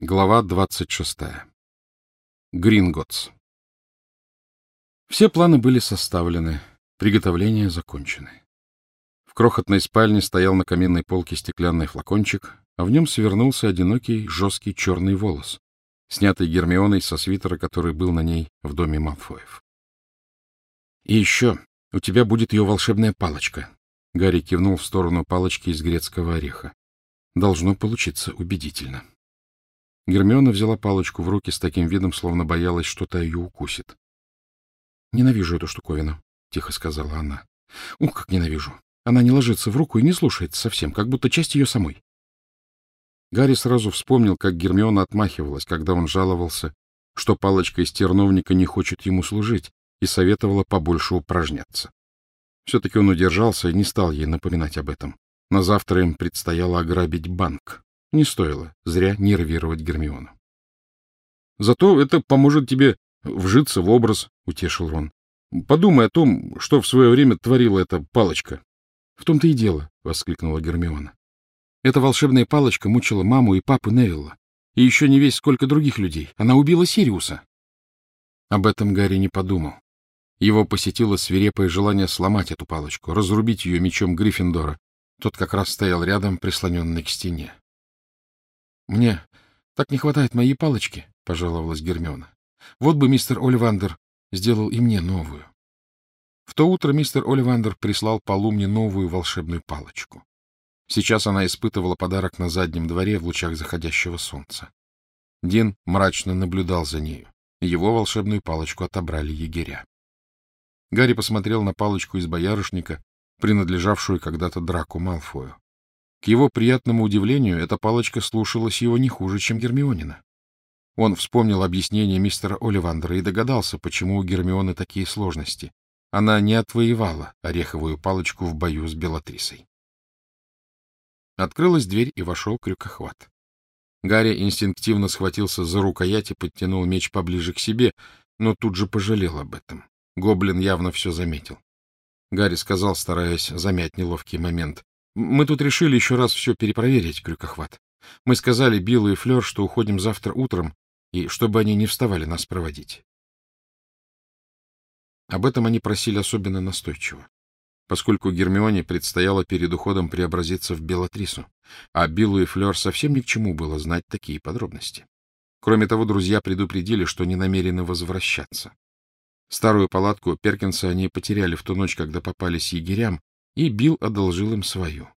Глава 26. Гринготс. Все планы были составлены, приготовления закончены. В крохотной спальне стоял на каминной полке стеклянный флакончик, а в нем свернулся одинокий жесткий черный волос, снятый Гермионой со свитера, который был на ней в доме Малфоев. — И еще у тебя будет ее волшебная палочка. Гарри кивнул в сторону палочки из грецкого ореха. Должно получиться убедительно. — Гермиона взяла палочку в руки с таким видом, словно боялась, что-то ее укусит. — Ненавижу эту штуковину, — тихо сказала она. — Ух, как ненавижу! Она не ложится в руку и не слушается совсем, как будто часть ее самой. Гарри сразу вспомнил, как Гермиона отмахивалась, когда он жаловался, что палочка из терновника не хочет ему служить, и советовала побольше упражняться. Все-таки он удержался и не стал ей напоминать об этом. На завтра им предстояло ограбить банк. Не стоило зря нервировать Гермиону. — Зато это поможет тебе вжиться в образ, — утешил Рон. — Подумай о том, что в свое время творила эта палочка. — В том-то и дело, — воскликнула Гермиона. Эта волшебная палочка мучила маму и папу Невилла, и еще не весь сколько других людей. Она убила Сириуса. Об этом Гарри не подумал. Его посетило свирепое желание сломать эту палочку, разрубить ее мечом Гриффиндора. Тот как раз стоял рядом, прислоненный к стене. — Мне так не хватает моей палочки, — пожаловалась Гермиона. — Вот бы мистер Оливандер сделал и мне новую. В то утро мистер Оливандер прислал Полу мне новую волшебную палочку. Сейчас она испытывала подарок на заднем дворе в лучах заходящего солнца. Дин мрачно наблюдал за нею. Его волшебную палочку отобрали егеря. Гарри посмотрел на палочку из боярышника, принадлежавшую когда-то Драку Малфою. К его приятному удивлению, эта палочка слушалась его не хуже, чем Гермионина. Он вспомнил объяснение мистера Оливандера и догадался, почему у Гермионы такие сложности. Она не отвоевала ореховую палочку в бою с Белатрисой. Открылась дверь, и вошел крюкохват. Гарри инстинктивно схватился за рукоять и подтянул меч поближе к себе, но тут же пожалел об этом. Гоблин явно все заметил. Гарри сказал, стараясь замять неловкий момент. Мы тут решили еще раз все перепроверить, Крюкохват. Мы сказали Биллу и Флёр, что уходим завтра утром, и чтобы они не вставали нас проводить. Об этом они просили особенно настойчиво, поскольку Гермионе предстояло перед уходом преобразиться в Белатрису, а Биллу и Флёр совсем ни к чему было знать такие подробности. Кроме того, друзья предупредили, что не намерены возвращаться. Старую палатку Перкинса они потеряли в ту ночь, когда попались егерям, и Билл одолжил им свою.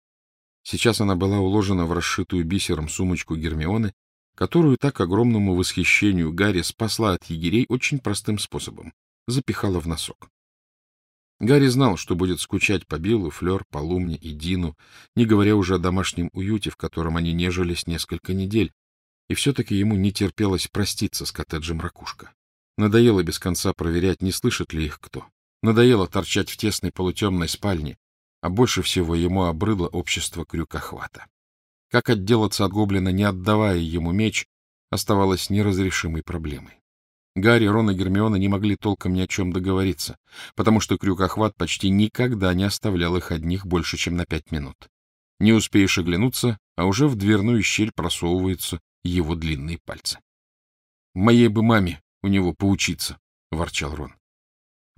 Сейчас она была уложена в расшитую бисером сумочку Гермионы, которую так огромному восхищению Гарри спасла от егерей очень простым способом — запихала в носок. Гарри знал, что будет скучать по Биллу, Флёр, по Лумне и Дину, не говоря уже о домашнем уюте, в котором они нежились несколько недель, и все-таки ему не терпелось проститься с коттеджем Ракушка. Надоело без конца проверять, не слышит ли их кто. Надоело торчать в тесной полутемной спальне, а больше всего ему обрыдло общество крюкохвата. Как отделаться от гоблина, не отдавая ему меч, оставалось неразрешимой проблемой. Гарри, Рон и Гермиона не могли толком ни о чем договориться, потому что крюкохват почти никогда не оставлял их одних больше, чем на пять минут. Не успеешь оглянуться, а уже в дверную щель просовываются его длинные пальцы. — Моей бы маме у него поучиться, — ворчал Рон.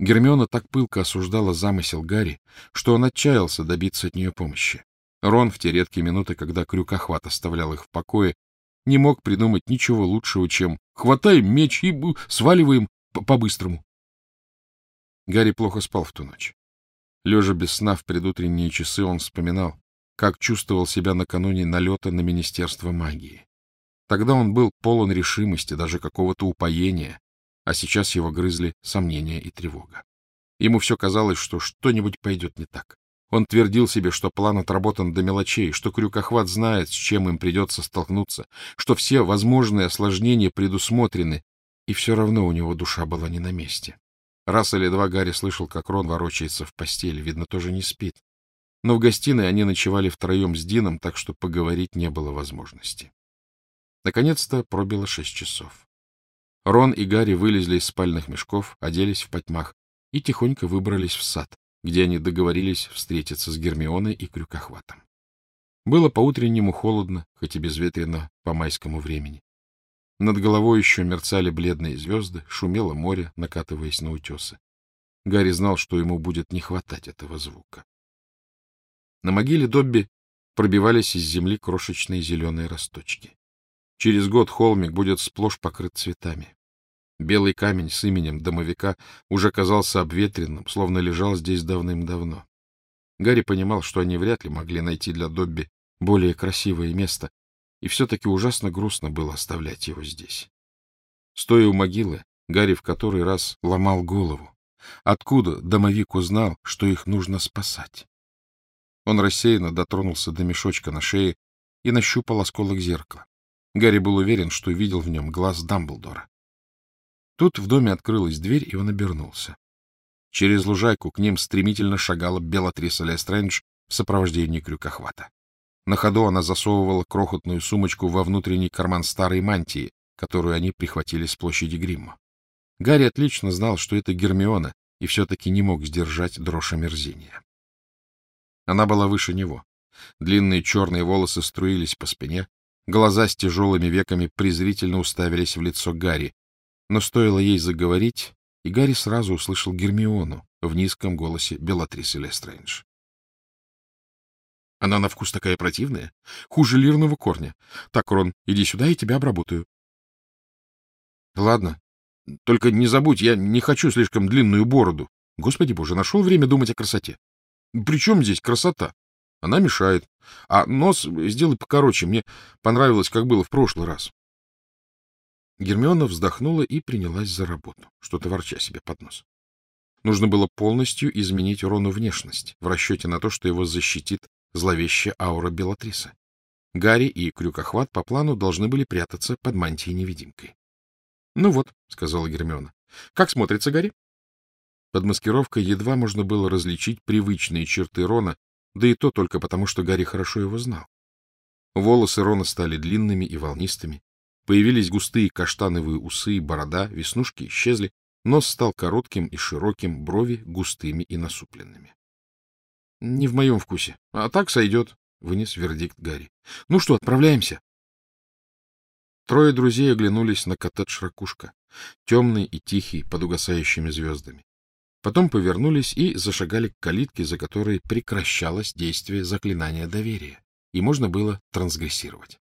Гермиона так пылко осуждала замысел Гарри, что он отчаялся добиться от нее помощи. Рон в те редкие минуты, когда крюкохват оставлял их в покое, не мог придумать ничего лучшего, чем «хватаем меч и сваливаем по-быстрому». Гарри плохо спал в ту ночь. Лежа без сна в предутренние часы, он вспоминал, как чувствовал себя накануне налета на Министерство магии. Тогда он был полон решимости, даже какого-то упоения, а сейчас его грызли сомнения и тревога. Ему все казалось, что что-нибудь пойдет не так. Он твердил себе, что план отработан до мелочей, что крюкохват знает, с чем им придется столкнуться, что все возможные осложнения предусмотрены, и все равно у него душа была не на месте. Раз или два Гарри слышал, как Рон ворочается в постели, видно, тоже не спит. Но в гостиной они ночевали втроем с Дином, так что поговорить не было возможности. Наконец-то пробило шесть часов. Рон и Гарри вылезли из спальных мешков, оделись в потьмах и тихонько выбрались в сад, где они договорились встретиться с Гермионой и Крюкохватом. Было по-утреннему холодно, хоть и безветренно по майскому времени. Над головой еще мерцали бледные звезды, шумело море, накатываясь на утесы. Гарри знал, что ему будет не хватать этого звука. На могиле Добби пробивались из земли крошечные зеленые росточки. Через год холмик будет сплошь покрыт цветами. Белый камень с именем домовика уже казался обветренным, словно лежал здесь давным-давно. Гарри понимал, что они вряд ли могли найти для Добби более красивое место, и все-таки ужасно грустно было оставлять его здесь. Стоя у могилы, Гарри в который раз ломал голову. Откуда домовик узнал, что их нужно спасать? Он рассеянно дотронулся до мешочка на шее и нащупал осколок зеркала. Гарри был уверен, что видел в нем глаз Дамблдора. Тут в доме открылась дверь, и он обернулся. Через лужайку к ним стремительно шагала Белатриса Лестрендж в сопровождении крюкохвата. На ходу она засовывала крохотную сумочку во внутренний карман старой мантии, которую они прихватили с площади Гримма. Гарри отлично знал, что это Гермиона, и все-таки не мог сдержать дрожь омерзения. Она была выше него. Длинные черные волосы струились по спине, глаза с тяжелыми веками презрительно уставились в лицо Гарри, но стоило ей заговорить, и Гарри сразу услышал Гермиону в низком голосе Белатрисы Лестрейндж. Она на вкус такая противная, хуже лирного корня. Так, Рон, иди сюда, и тебя обработаю. Ладно, только не забудь, я не хочу слишком длинную бороду. Господи боже, нашел время думать о красоте. Причем здесь красота? Она мешает. А нос сделай покороче, мне понравилось, как было в прошлый раз. Гермиона вздохнула и принялась за работу, что-то ворча себе под нос. Нужно было полностью изменить Рону внешность, в расчете на то, что его защитит зловещая аура Белатрисы. Гарри и Крюкохват по плану должны были прятаться под мантией-невидимкой. — Ну вот, — сказала Гермиона. — Как смотрится Гарри? Под маскировкой едва можно было различить привычные черты Рона, да и то только потому, что Гарри хорошо его знал. Волосы Рона стали длинными и волнистыми, Появились густые каштановые усы и борода, веснушки исчезли, нос стал коротким и широким, брови густыми и насупленными. — Не в моем вкусе. А так сойдет, — вынес вердикт Гарри. — Ну что, отправляемся? Трое друзей оглянулись на коттедж Ракушка, темный и тихий, под угасающими звездами. Потом повернулись и зашагали к калитке, за которой прекращалось действие заклинания доверия, и можно было трансгрессировать.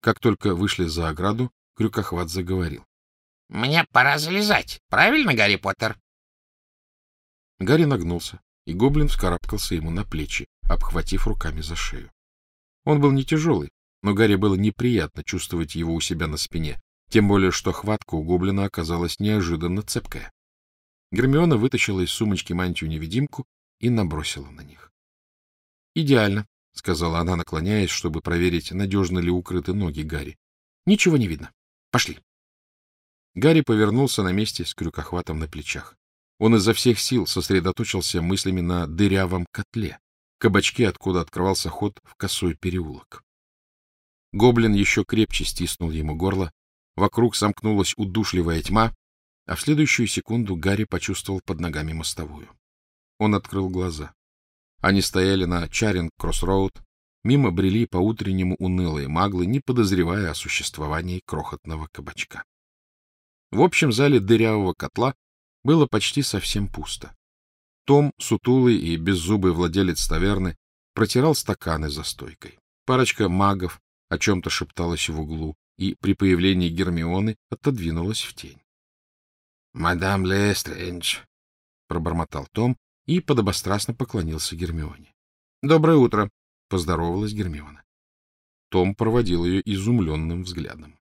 Как только вышли за ограду, Крюкохват заговорил. — Мне пора залезать. Правильно, Гарри Поттер? Гарри нагнулся, и гоблин вскарабкался ему на плечи, обхватив руками за шею. Он был не тяжелый, но Гарри было неприятно чувствовать его у себя на спине, тем более что хватка у гоблина оказалась неожиданно цепкая. Гермиона вытащила из сумочки мантию-невидимку и набросила на них. — Идеально, — сказала она, наклоняясь, чтобы проверить, надежно ли укрыты ноги Гарри. — Ничего не видно. Пошли. Гарри повернулся на месте с крюкохватом на плечах. Он изо всех сил сосредоточился мыслями на дырявом котле, кабачке, откуда открывался ход в косой переулок. Гоблин еще крепче стиснул ему горло, вокруг сомкнулась удушливая тьма, а в следующую секунду Гарри почувствовал под ногами мостовую. Он открыл глаза. Они стояли на Чаринг-Кроссроуд, мимо брели по-утреннему унылые маглы, не подозревая о существовании крохотного кабачка. В общем зале дырявого котла было почти совсем пусто. Том, сутулый и беззубый владелец таверны, протирал стаканы за стойкой. Парочка магов о чем-то шепталась в углу, и при появлении Гермионы отодвинулась в тень. — Мадам Лестрендж, — пробормотал Том и подобострастно поклонился Гермионе. — Доброе утро! — поздоровалась Гермиона. Том проводил ее изумленным взглядом.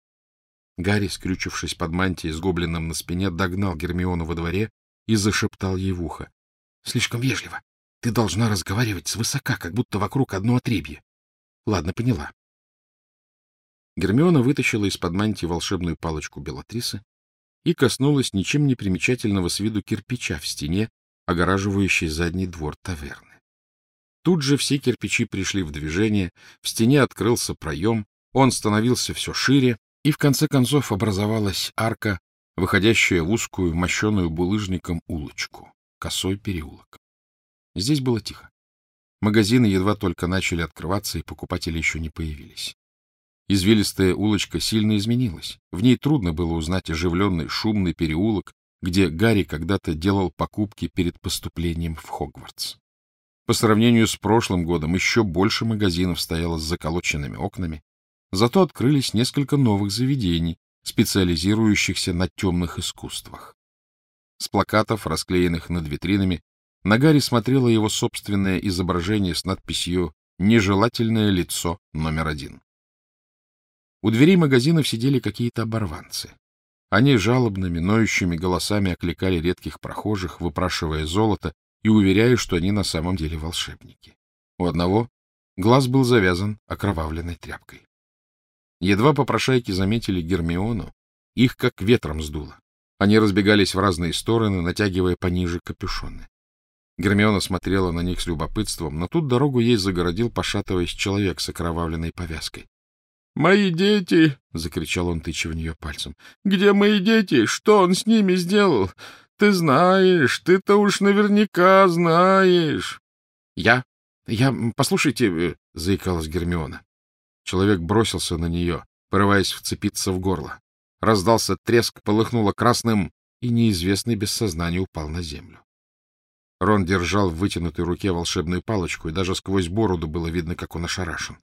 Гарри, скрючившись под мантией с гоблином на спине, догнал Гермиону во дворе и зашептал ей в ухо. — Слишком вежливо. Ты должна разговаривать свысока, как будто вокруг одно отребье. — Ладно, поняла. Гермиона вытащила из-под мантии волшебную палочку Белатрисы и коснулась ничем не примечательного с виду кирпича в стене, огораживающий задний двор таверны. Тут же все кирпичи пришли в движение, в стене открылся проем, он становился все шире, и в конце концов образовалась арка, выходящая в узкую, мощеную булыжником улочку, косой переулок. Здесь было тихо. Магазины едва только начали открываться, и покупатели еще не появились. Извилистая улочка сильно изменилась. В ней трудно было узнать оживленный шумный переулок, где Гарри когда-то делал покупки перед поступлением в Хогвартс. По сравнению с прошлым годом еще больше магазинов стояло с заколоченными окнами, зато открылись несколько новых заведений, специализирующихся на темных искусствах. С плакатов, расклеенных над витринами, на Гарри смотрело его собственное изображение с надписью «Нежелательное лицо номер один». У дверей магазинов сидели какие-то оборванцы. Они жалобными, ноющими голосами окликали редких прохожих, выпрашивая золото и уверяя, что они на самом деле волшебники. У одного глаз был завязан окровавленной тряпкой. Едва попрошайки заметили Гермиону, их как ветром сдуло. Они разбегались в разные стороны, натягивая пониже капюшоны. Гермиона смотрела на них с любопытством, но тут дорогу ей загородил, пошатываясь, человек с окровавленной повязкой. «Мои дети!» — закричал он, тыча в нее пальцем. «Где мои дети? Что он с ними сделал? Ты знаешь, ты-то уж наверняка знаешь!» «Я? Я... Послушайте...» э, — заикалась Гермиона. Человек бросился на нее, порываясь вцепиться в горло. Раздался треск, полыхнуло красным, и неизвестный без сознания упал на землю. Рон держал в вытянутой руке волшебную палочку, и даже сквозь бороду было видно, как он ошарашен.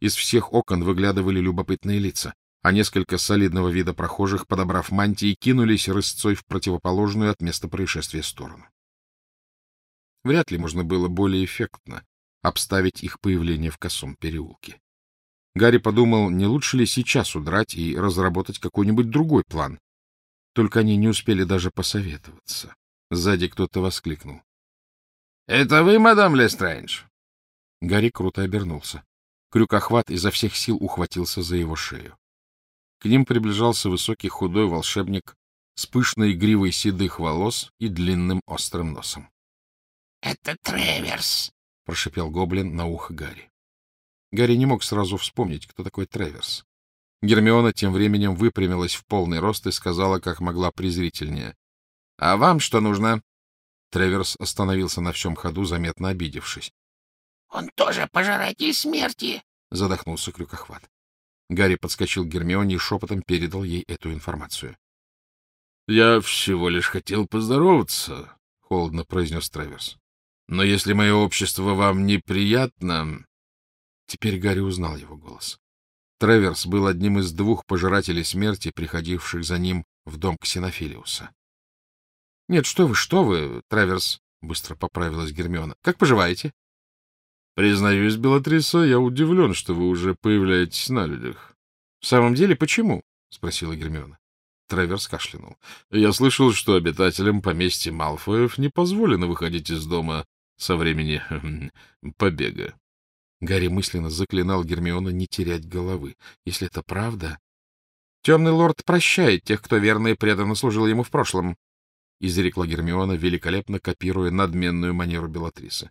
Из всех окон выглядывали любопытные лица, а несколько солидного вида прохожих, подобрав мантии, кинулись рысцой в противоположную от места происшествия сторону. Вряд ли можно было более эффектно обставить их появление в косом переулке. Гарри подумал, не лучше ли сейчас удрать и разработать какой-нибудь другой план. Только они не успели даже посоветоваться. Сзади кто-то воскликнул. — Это вы, мадам Лестрэндж? Гарри круто обернулся. Крюкохват изо всех сил ухватился за его шею. К ним приближался высокий худой волшебник с пышной гривой седых волос и длинным острым носом. — Это Треверс, — прошипел гоблин на ухо Гарри. Гарри не мог сразу вспомнить, кто такой Треверс. Гермиона тем временем выпрямилась в полный рост и сказала, как могла презрительнее. — А вам что нужно? Треверс остановился на всем ходу, заметно обидевшись. — Он тоже пожиратель смерти, — задохнулся крюкохват. Гарри подскочил к Гермионе и шепотом передал ей эту информацию. — Я всего лишь хотел поздороваться, — холодно произнес Треверс. — Но если мое общество вам неприятно... Теперь Гарри узнал его голос. Треверс был одним из двух пожирателей смерти, приходивших за ним в дом Ксенофилиуса. — Нет, что вы, что вы, Треверс, — быстро поправилась Гермиона. — Как поживаете? Признаюсь, Белатриса, я удивлен, что вы уже появляетесь на людях. — В самом деле, почему? — спросила Гермиона. Треверс кашлянул. — Я слышал, что обитателям поместья Малфоев не позволено выходить из дома со времени побега. Гарри мысленно заклинал Гермиона не терять головы. Если это правда... — Темный лорд прощает тех, кто верно и преданно служил ему в прошлом, — изрекла Гермиона, великолепно копируя надменную манеру Белатрисы.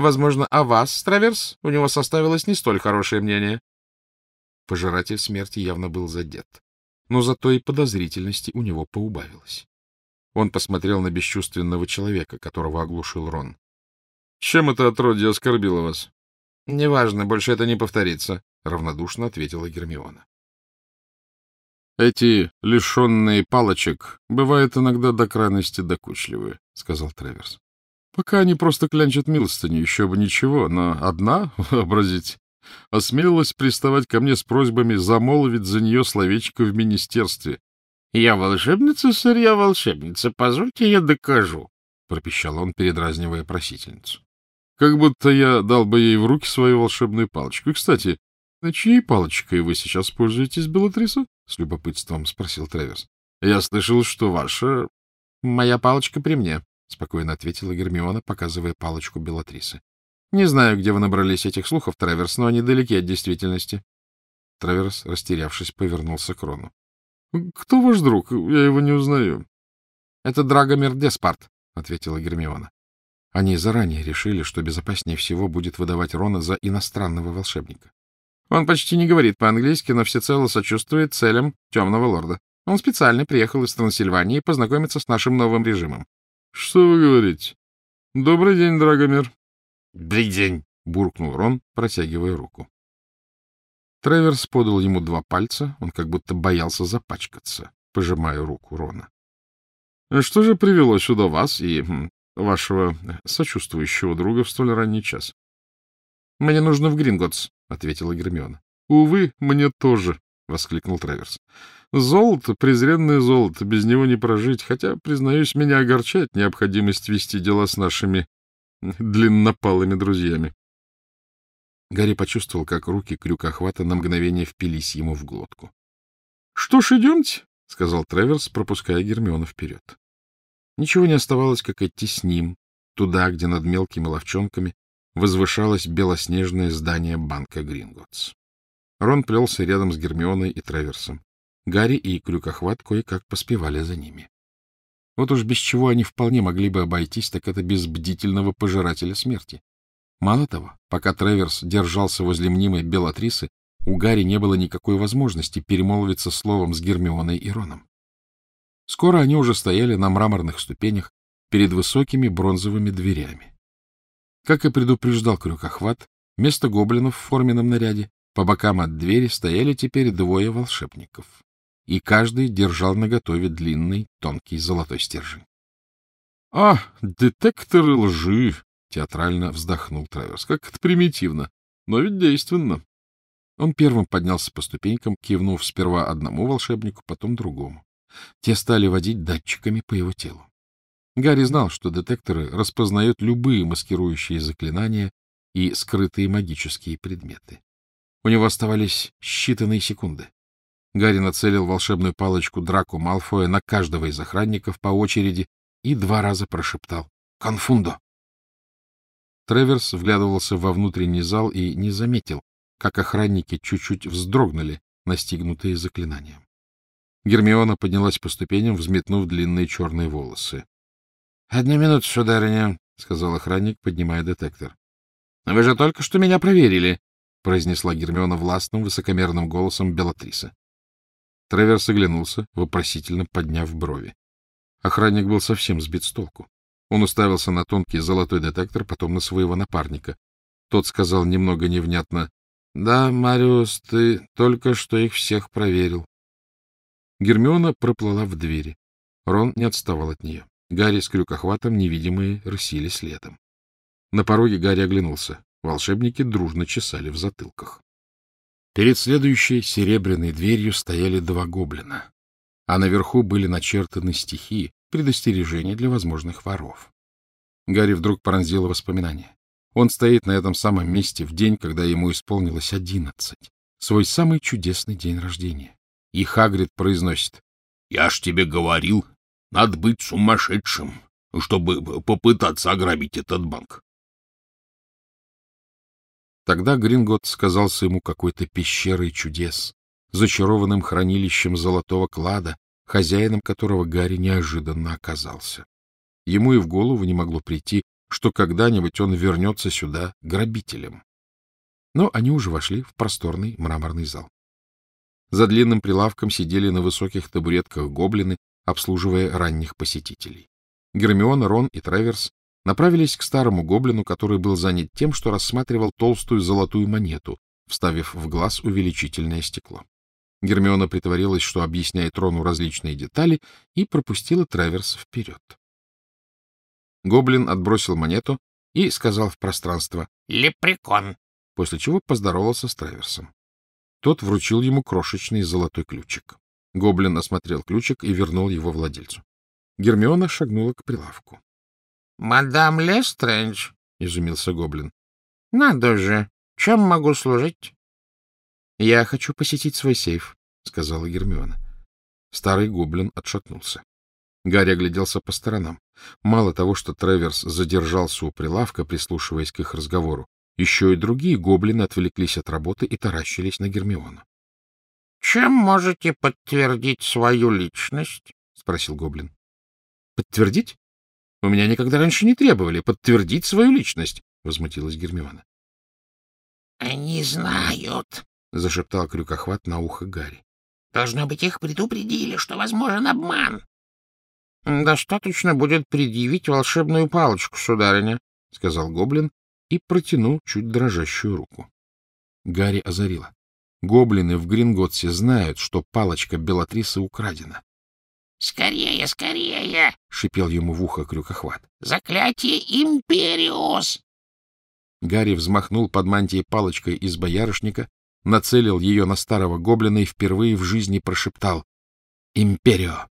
Возможно, о вас, Траверс, у него составилось не столь хорошее мнение. Пожиратель смерти явно был задет, но зато и подозрительности у него поубавилось. Он посмотрел на бесчувственного человека, которого оглушил Рон. — Чем это отродье оскорбило вас? — Неважно, больше это не повторится, — равнодушно ответила Гермиона. — Эти лишенные палочек бывают иногда до крайности докучливы, — сказал Треверс. Пока они просто клянчат милостыню, еще бы ничего, но одна, вообразите, осмелилась приставать ко мне с просьбами замолвить за нее словечко в министерстве. — Я волшебница, сэр, я волшебница, позвольте я докажу, — пропищал он, передразнивая просительницу. — Как будто я дал бы ей в руки свою волшебную палочку. И, кстати, на чьей палочкой вы сейчас пользуетесь, Белатриса? — с любопытством спросил Треверс. — Я слышал, что ваша... — Моя палочка при мне, — спокойно ответила Гермиона, показывая палочку Белатрисы. — Не знаю, где вы набрались этих слухов, Траверс, но они далеки от действительности. Траверс, растерявшись, повернулся к Рону. — Кто ваш друг? Я его не узнаю. — Это Драгомир Деспарт, — ответила Гермиона. Они заранее решили, что безопаснее всего будет выдавать Рона за иностранного волшебника. Он почти не говорит по-английски, но всецело сочувствует целям темного лорда. Он специально приехал из Трансильвании познакомиться с нашим новым режимом. — Что вы говорите? — Добрый день, Драгомир. — Добрый день, — буркнул Рон, протягивая руку. Треверс подал ему два пальца, он как будто боялся запачкаться, пожимая руку Рона. — Что же привело сюда вас и вашего сочувствующего друга в столь ранний час? — Мне нужно в Гринготс, — ответила Гермиона. — Увы, мне тоже, — воскликнул Треверс. — Золото, презренное золото, без него не прожить, хотя, признаюсь, меня огорчает необходимость вести дела с нашими длиннопалыми друзьями. Гарри почувствовал, как руки крюкохвата на мгновение впились ему в глотку. — Что ж, идемте, — сказал Треверс, пропуская Гермиону вперед. Ничего не оставалось, как идти с ним, туда, где над мелкими ловчонками возвышалось белоснежное здание банка Гринготс. Рон плелся рядом с Гермионой и Треверсом. Гарри и Крюкохват кое-как поспевали за ними. Вот уж без чего они вполне могли бы обойтись, так это без бдительного пожирателя смерти. Мало того, пока Треверс держался возле мнимой Белатрисы, у Гарри не было никакой возможности перемолвиться словом с Гермионой и Роном. Скоро они уже стояли на мраморных ступенях перед высокими бронзовыми дверями. Как и предупреждал крюкохват, вместо гоблинов в форменном наряде по бокам от двери стояли теперь двое волшебников, и каждый держал наготове длинный, тонкий золотой стержень. — А, детекторы лжи! — театрально вздохнул Траверс. — Как это примитивно, но ведь действенно. Он первым поднялся по ступенькам, кивнув сперва одному волшебнику, потом другому. Те стали водить датчиками по его телу. Гарри знал, что детекторы распознают любые маскирующие заклинания и скрытые магические предметы. У него оставались считанные секунды. Гарри нацелил волшебную палочку Драку Малфоя на каждого из охранников по очереди и два раза прошептал «Конфундо!». Треверс вглядывался во внутренний зал и не заметил, как охранники чуть-чуть вздрогнули, настигнутые заклинанием. Гермиона поднялась по ступеням, взметнув длинные черные волосы. — Одну минуту, сударыня, — сказал охранник, поднимая детектор. — Вы же только что меня проверили, — произнесла Гермиона властным, высокомерным голосом Белатриса. Треверс оглянулся, вопросительно подняв брови. Охранник был совсем сбит с толку. Он уставился на тонкий золотой детектор, потом на своего напарника. Тот сказал немного невнятно. — Да, Мариус, ты только что их всех проверил. Гермиона проплыла в двери. Рон не отставал от нее. Гарри с крюкохватом невидимые рысили следом. На пороге Гарри оглянулся. Волшебники дружно чесали в затылках. Перед следующей серебряной дверью стояли два гоблина, а наверху были начертаны стихи, предостережение для возможных воров. Гарри вдруг пронзило воспоминание. Он стоит на этом самом месте в день, когда ему исполнилось одиннадцать, свой самый чудесный день рождения. И Хагрид произносит. — Я ж тебе говорил, надо быть сумасшедшим, чтобы попытаться ограбить этот банк. Тогда Грингот сказался ему какой-то пещерой чудес, зачарованным хранилищем золотого клада, хозяином которого Гарри неожиданно оказался. Ему и в голову не могло прийти, что когда-нибудь он вернется сюда грабителем. Но они уже вошли в просторный мраморный зал. За длинным прилавком сидели на высоких табуретках гоблины, обслуживая ранних посетителей. Гермиона, Рон и Треверс направились к старому гоблину, который был занят тем, что рассматривал толстую золотую монету, вставив в глаз увеличительное стекло. Гермиона притворилась, что объясняет Рону различные детали, и пропустила Траверс вперед. Гоблин отбросил монету и сказал в пространство «Лепрекон», после чего поздоровался с Траверсом. Тот вручил ему крошечный золотой ключик. Гоблин осмотрел ключик и вернул его владельцу. Гермиона шагнула к прилавку. — Мадам Лестрэндж, — изумился Гоблин. — Надо же, чем могу служить? — Я хочу посетить свой сейф, — сказала Гермиона. Старый гоблин отшатнулся. Гарри огляделся по сторонам. Мало того, что Треверс задержался у прилавка, прислушиваясь к их разговору, еще и другие гоблины отвлеклись от работы и таращились на Гермиону. — Чем можете подтвердить свою личность? — спросил гоблин. — Подтвердить? У меня никогда раньше не требовали подтвердить свою личность, — возмутилась Гермиона. — Они знают, — зашептал крюкохват на ухо Гарри. — Должно быть, их предупредили, что возможен обман. — Достаточно будет предъявить волшебную палочку, сударыня, — сказал гоблин и протянул чуть дрожащую руку. Гарри озарила. Гоблины в Гринготсе знают, что палочка Белатрисы украдена. — Скорее, скорее! — шипел ему в ухо крюкохват. — Заклятие Империус! Гарри взмахнул под мантией палочкой из боярышника, нацелил ее на старого гоблина и впервые в жизни прошептал «Империо!».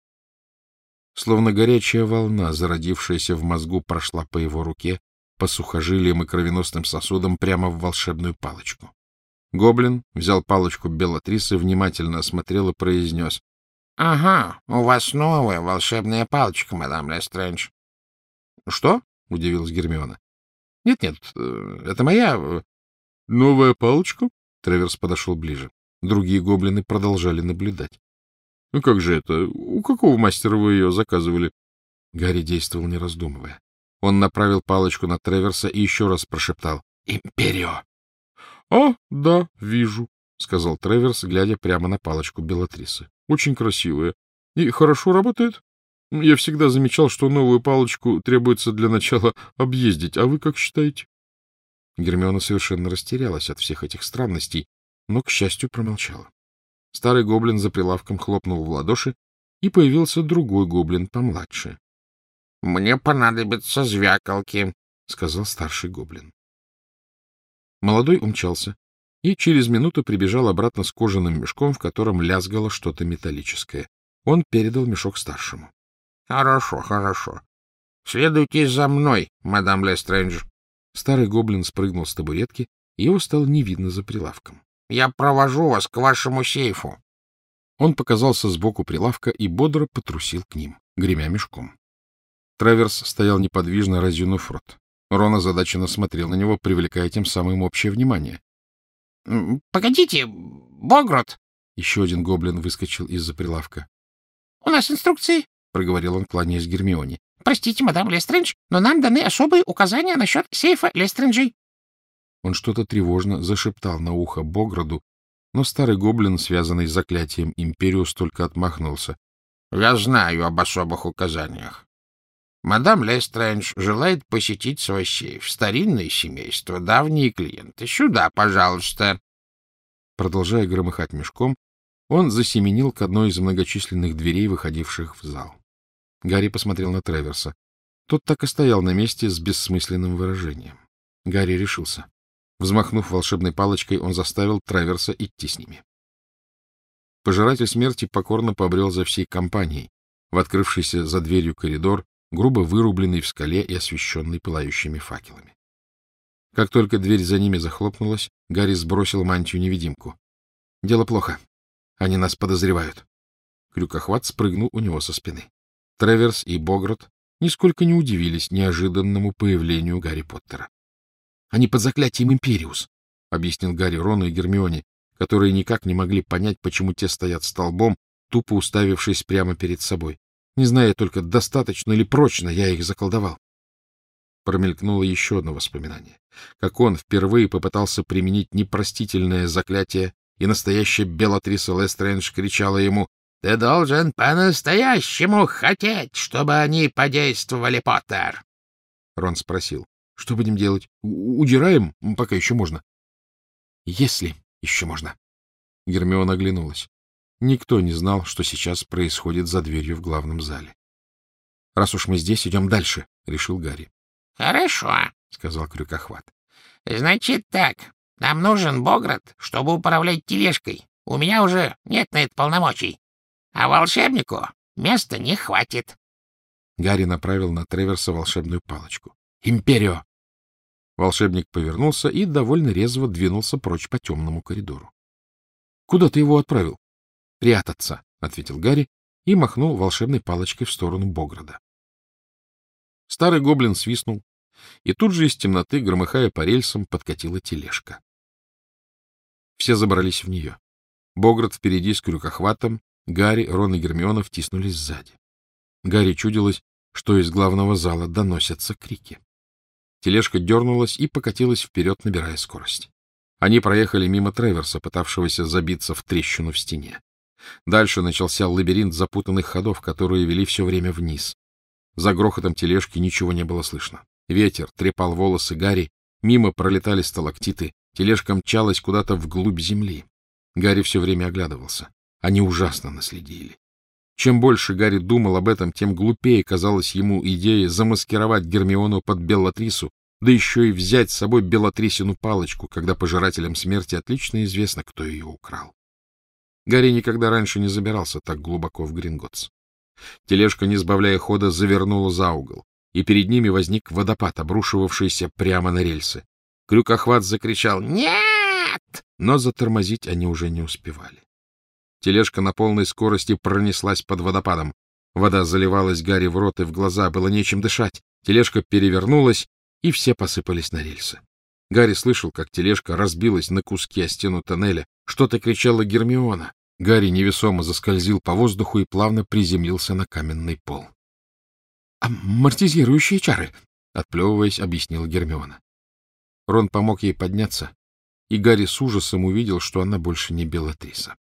Словно горячая волна, зародившаяся в мозгу, прошла по его руке, по сухожилиям и кровеносным сосудам прямо в волшебную палочку. Гоблин взял палочку Белатрисы, внимательно осмотрел и произнес. — Ага, у вас новая волшебная палочка, мадам Лестрендж. — Что? — удивилась Гермиона. «Нет, — Нет-нет, э, это моя... Э, — Новая палочка? Треверс подошел ближе. Другие гоблины продолжали наблюдать. — Ну как же это? У какого мастера вы ее заказывали? Гарри действовал, не раздумывая. Он направил палочку на Треверса и еще раз прошептал «Империо!» — А, да, вижу, — сказал Треверс, глядя прямо на палочку Белатрисы. — Очень красивая. И хорошо работает? Я всегда замечал, что новую палочку требуется для начала объездить. А вы как считаете? Гермиона совершенно растерялась от всех этих странностей, но, к счастью, промолчала. Старый гоблин за прилавком хлопнул в ладоши, и появился другой гоблин помладше. — Мне понадобятся звякалки, — сказал старший гоблин. Молодой умчался и через минуту прибежал обратно с кожаным мешком, в котором лязгало что-то металлическое. Он передал мешок старшему. — Хорошо, хорошо. Следуйте за мной, мадам Лестрендж. Старый гоблин спрыгнул с табуретки, и его стало не видно за прилавком. — Я провожу вас к вашему сейфу. Он показался сбоку прилавка и бодро потрусил к ним, гремя мешком. Траверс стоял неподвижно, разъюнув рот. Рон озадаченно смотрел на него, привлекая тем самым общее внимание. — Погодите, Богрот! Еще один гоблин выскочил из-за прилавка. — У нас инструкции, — проговорил он, кланяясь Гермионе. — Простите, мадам Лестрендж, но нам даны особые указания насчет сейфа Лестренджей. Он что-то тревожно зашептал на ухо Бограду, но старый гоблин, связанный с заклятием Империус, только отмахнулся. — Я знаю об особых указаниях. Мадам Лестрендж желает посетить сейф. Старинное семейство, давние клиенты. Сюда, пожалуйста. Продолжая громыхать мешком, он засеменил к одной из многочисленных дверей, выходивших в зал. Гарри посмотрел на Треверса. Тот так и стоял на месте с бессмысленным выражением. Гарри решился. Взмахнув волшебной палочкой, он заставил Треверса идти с ними. Пожиратель смерти покорно побрел за всей компанией в открывшийся за дверью коридор, грубо вырубленный в скале и освещенный пылающими факелами. Как только дверь за ними захлопнулась, Гарри сбросил мантию-невидимку. — Дело плохо. Они нас подозревают. Крюкохват спрыгнул у него со спины. Треверс и Богрот нисколько не удивились неожиданному появлению Гарри Поттера. — Они под заклятием Империус, — объяснил Гарри Рону и Гермионе, которые никак не могли понять, почему те стоят столбом, тупо уставившись прямо перед собой. Не зная только, достаточно ли прочно я их заколдовал. Промелькнуло еще одно воспоминание. Как он впервые попытался применить непростительное заклятие, и настоящая Белатриса Лестрендж кричала ему «Ты должен по-настоящему хотеть, чтобы они подействовали, Поттер!» Рон спросил. «Что будем делать? Удираем? Пока еще можно». «Если еще можно». Гермиона оглянулась. Никто не знал, что сейчас происходит за дверью в главном зале. — Раз уж мы здесь, идем дальше, — решил Гарри. — Хорошо, — сказал Крюкохват. — Значит так, нам нужен Боград, чтобы управлять тележкой. У меня уже нет на это полномочий. А волшебнику места не хватит. Гарри направил на Треверса волшебную палочку. «Империо!» Волшебник повернулся и довольно резво двинулся прочь по темному коридору. — Куда ты его отправил? — Прятаться, — ответил Гарри и махнул волшебной палочкой в сторону Бограда. Старый гоблин свистнул, и тут же из темноты, громыхая по рельсам, подкатила тележка. Все забрались в нее. Боград впереди с крюкохватом, Гарри, Рон и Гермиона втиснулись сзади. Гарри чудилось, что из главного зала доносятся крики. Тележка дернулась и покатилась вперед, набирая скорость. Они проехали мимо Треверса, пытавшегося забиться в трещину в стене. Дальше начался лабиринт запутанных ходов, которые вели все время вниз. За грохотом тележки ничего не было слышно. Ветер трепал волосы Гарри, мимо пролетали сталактиты, тележка мчалась куда-то вглубь земли. Гарри все время оглядывался. Они ужасно наследили. Чем больше Гарри думал об этом, тем глупее казалась ему идея замаскировать Гермиону под Беллатрису, да еще и взять с собой Беллатрисину палочку, когда пожирателям смерти отлично известно, кто ее украл. Гарри никогда раньше не забирался так глубоко в Гринготс. Тележка, не сбавляя хода, завернула за угол, и перед ними возник водопад, обрушивавшийся прямо на рельсы. Крюкохват закричал «Нет!», но затормозить они уже не успевали. Тележка на полной скорости пронеслась под водопадом. Вода заливалась Гарри в рот и в глаза, было нечем дышать. Тележка перевернулась, и все посыпались на рельсы. Гарри слышал, как тележка разбилась на куски о стену тоннеля. Что-то кричала Гермиона. Гарри невесомо заскользил по воздуху и плавно приземлился на каменный пол. — Амортизирующие чары, — отплевываясь, объяснила Гермиона. Рон помог ей подняться, и Гарри с ужасом увидел, что она больше не Белатриса.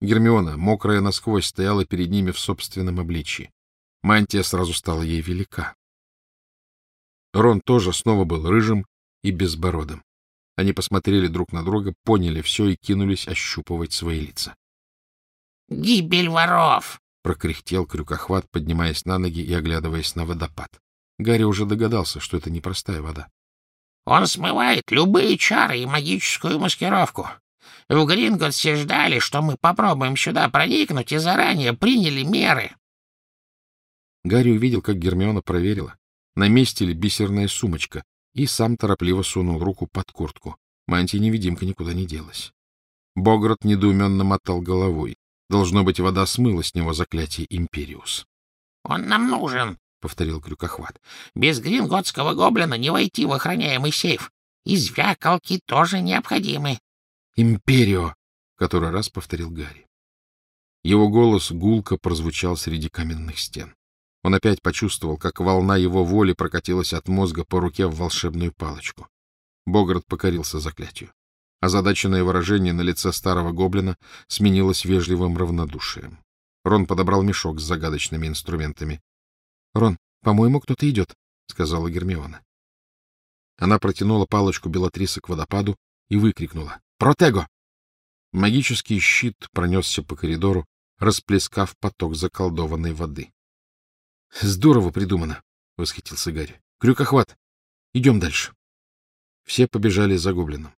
Гермиона, мокрая насквозь, стояла перед ними в собственном обличии. Мантия сразу стала ей велика. Рон тоже снова был рыжим и безбородым. Они посмотрели друг на друга, поняли все и кинулись ощупывать свои лица. — Гибель воров! — прокряхтел крюкохват, поднимаясь на ноги и оглядываясь на водопад. Гарри уже догадался, что это непростая вода. — Он смывает любые чары и магическую маскировку. В Гринготсе ждали, что мы попробуем сюда проникнуть, и заранее приняли меры. Гарри увидел, как Гермиона проверила, на месте ли бисерная сумочка, и сам торопливо сунул руку под куртку. Мантия-невидимка никуда не делась. Богрот недоуменно мотал головой. Должно быть, вода смыла с него заклятие Империус. — Он нам нужен, — повторил Крюкохват. — Без гринготского гоблина не войти в охраняемый сейф. И звякалки тоже необходимы. — Империо! — который раз повторил Гарри. Его голос гулко прозвучал среди каменных стен. Он опять почувствовал, как волна его воли прокатилась от мозга по руке в волшебную палочку. Богарт покорился заклятию. Озадаченное выражение на лице старого гоблина сменилось вежливым равнодушием. Рон подобрал мешок с загадочными инструментами. — Рон, по-моему, кто-то идет, — сказала Гермиона. Она протянула палочку Белатрисы к водопаду и выкрикнула. — Протего! Магический щит пронесся по коридору, расплескав поток заколдованной воды. — Здорово придумано, — восхитился Гарри. — Крюкохват. Идем дальше. Все побежали за гоблином.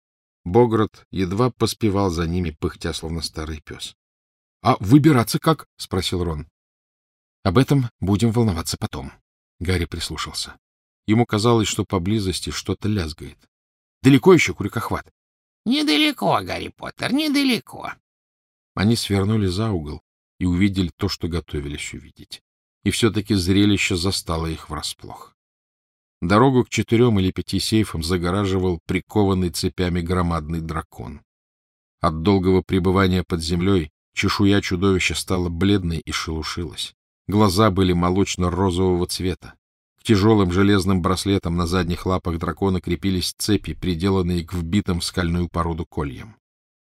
Богрот едва поспевал за ними, пыхтя, словно старый пес. — А выбираться как? — спросил Рон. — Об этом будем волноваться потом. Гарри прислушался. Ему казалось, что поблизости что-то лязгает. — Далеко еще, Крюкохват? — Недалеко, Гарри Поттер, недалеко. Они свернули за угол и увидели то, что готовились увидеть и все-таки зрелище застало их врасплох. Дорогу к четырем или пяти сейфам загораживал прикованный цепями громадный дракон. От долгого пребывания под землей чешуя чудовища стала бледной и шелушилась. Глаза были молочно-розового цвета. К тяжелым железным браслетам на задних лапах дракона крепились цепи, приделанные к вбитым в скальную породу кольям.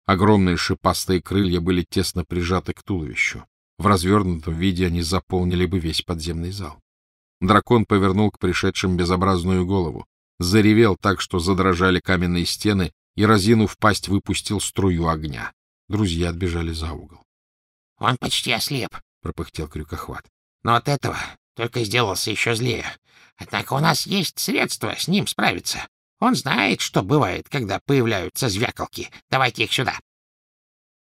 Огромные шипастые крылья были тесно прижаты к туловищу. В развернутом виде они заполнили бы весь подземный зал. Дракон повернул к пришедшим безобразную голову, заревел так, что задрожали каменные стены, и, разинув пасть, выпустил струю огня. Друзья отбежали за угол. — Он почти ослеп, — пропыхтел крюкохват. — Но от этого только сделался еще злее. Однако у нас есть средства с ним справиться. Он знает, что бывает, когда появляются звякалки. Давайте их сюда.